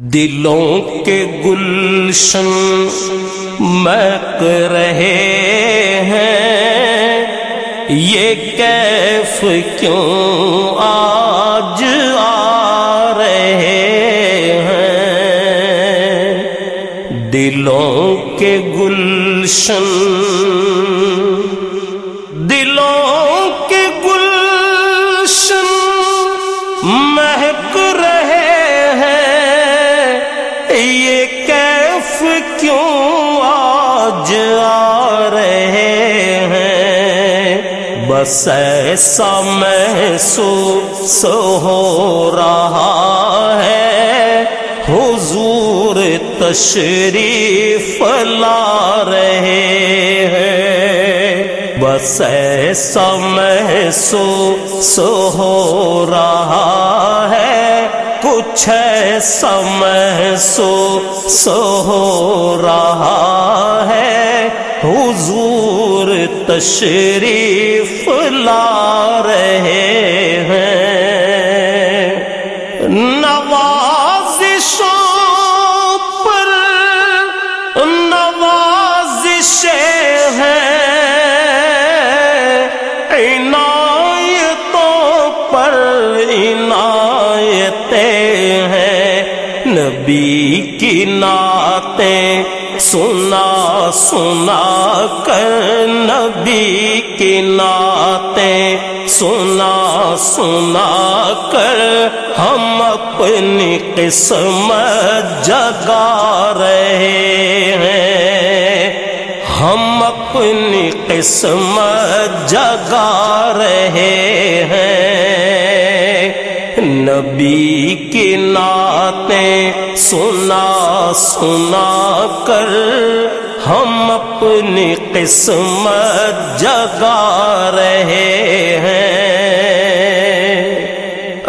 دلوں کے گلشن مک رہے ہیں۔ یہ کیف کیوں آج آ رہے ہیں؟ دلوں کے گلشن یہ کیف کیوں آج آ رہے ہیں؟ بس ایسا محسوس ہو رہا ہے۔ حضور تشریف لا رہے ہیں۔ بس ایسا محسوس ہو رہا ہے۔ کچھ ایسا محسوس ہو رہا ہے۔ حضور تشریف لا رہے ہیں۔ نوازشوں پر نوازشیں نبی کی نعتیں سنا سنا کر نبی کی نعتیں سنا سنا کر ہم اپنی قسمت جگا رہے ہیں ہم اپنی قسمت جگا رہے ہیں نبی کی نعتیں سنا سنا کر ہم اپنی قسمت جگا رہے ہیں۔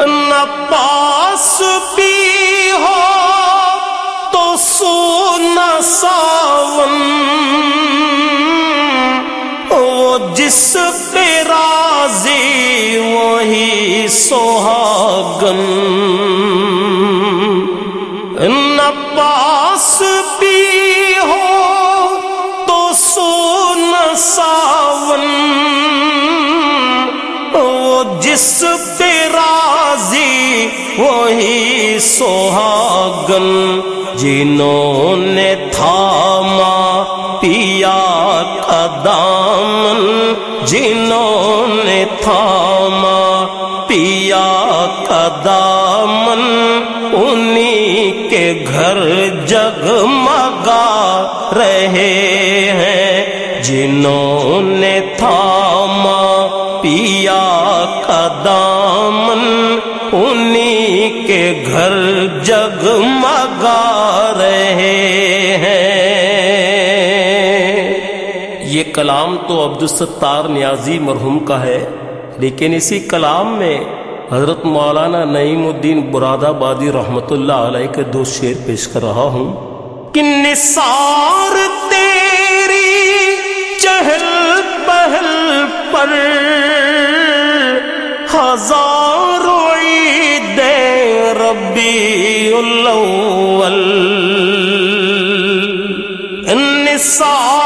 نہ پاس بھی ہو تو سونا ساون۔ وہ جس پہ راضی وہی سوہاگن۔ نہ پاس بھی ہو تو سون ساون۔ وہ جس پہ راضی، وہی سوہاگن۔ جنہوں نے تھاما پیا کا دامن، جنہوں نے تھاما پیا کا دامن انہی کے گھر جگمگا رہے ہیں، جنہوں نے تھاما پیا کا دامن انہی کے گھر جگمگا رہے ہیں۔ یہ کلام تو عبدالستار نیازی مرحوم کا ہے۔ لیکن اسی کلام میں حضرت مولانا نعیم الدین براد آبادی رحمت اللہ علیہ کے دو شعر پیش کر رہا ہوں۔ کہ نثار تیری چہل پہل پر ہزاروں عید ربی الاول۔ نثار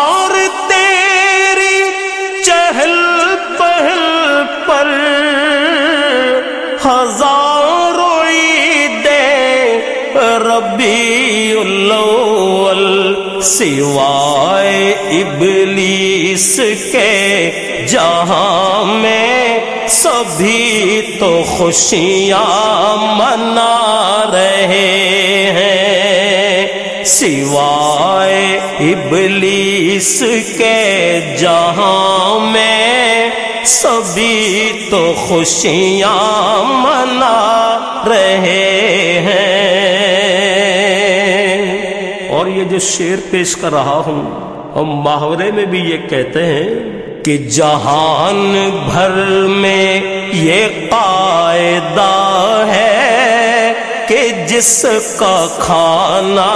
ہزاروں عید ربی الاول سوائے ابلیس کے، جہاں میں سبھی تو خوشیاں منا رہے ہیں۔ سوائے ابلیس کے، جہاں سبھی تو خوشیاں منا رہے ہیں۔ اور یہ جو شعر پیش کر رہا ہوں، ہم محاورے میں بھی یہ کہتے ہیں کہ جہان بھر میں یہ قاعدہ ہے کہ جس کا کھانا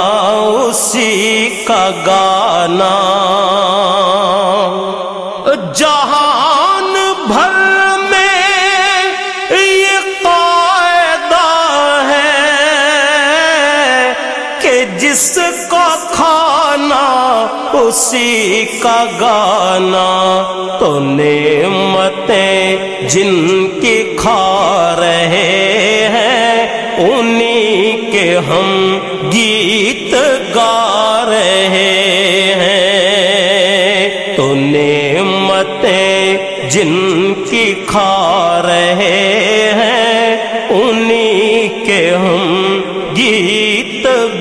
اسی کا گانا۔ جہان جس کا کھانا، اسی کا گانا۔ تو نعمتیں جن کی کھا رہے ہیں، انہی کے ہم گیت گا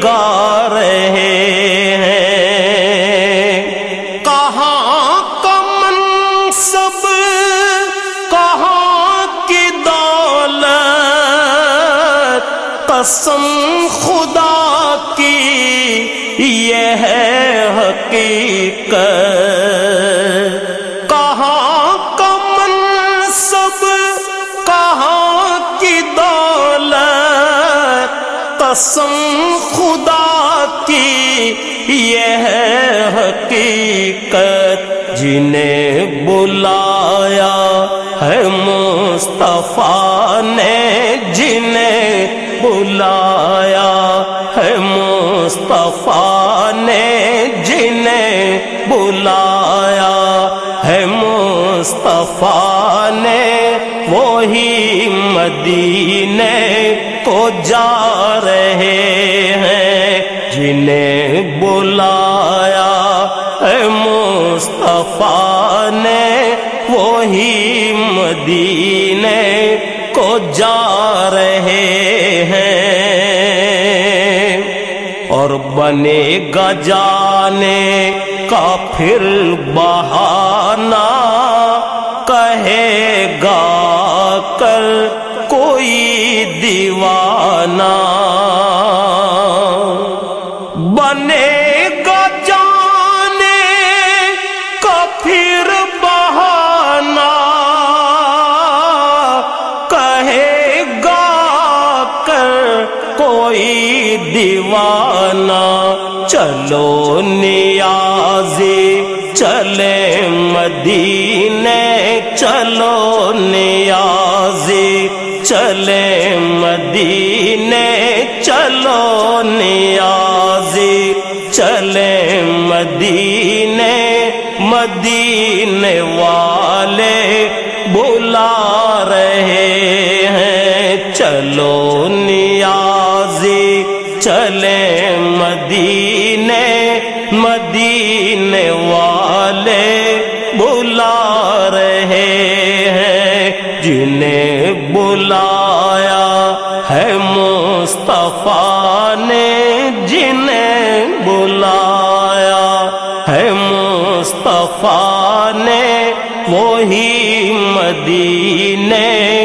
گا رہے ہیں۔ کہاں کا منصب کہاں کی دولت؟ قسم خدا کی، یہ ہے حقیقت۔ کہاں کا منصب کہاں کی دولت؟ قسم یہ ہے حقیقت جنہیں بلایا ہے مصطفیٰ نے، جنہیں بلایا ہے مصطفیٰ نے، جنہیں بلایا ہے مصطفیٰ نے۔ وہی مدینے کو جا نے وہی مدینے کو جا رہے ہیں۔ اور بنے گا جانے کا پھر بہانا مدینے چلو نیازی چلے مدینے رہے ہیں جنہیں بلایا ہے مصطفیٰ نے جنہیں بلایا ہے مصطفیٰ نے وہی مدینے